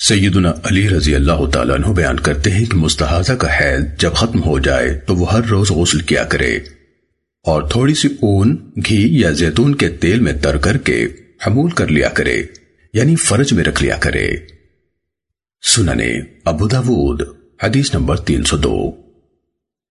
سیدنا علی رضی اللہ تعالیٰ عنہ بیان کرتے ہیں کہ مستحاضہ کا حیض جب ختم ہو جائے تو وہ ہر روز غسل کیا کرے اور تھوڑی سی اون، گھی یا زیتون کے تیل میں تر کر کے حمول کر لیا کرے یعنی فرج میں رکھ لیا کرے۔ سننے ابو داود، حدیث نمبر تین سو دو۔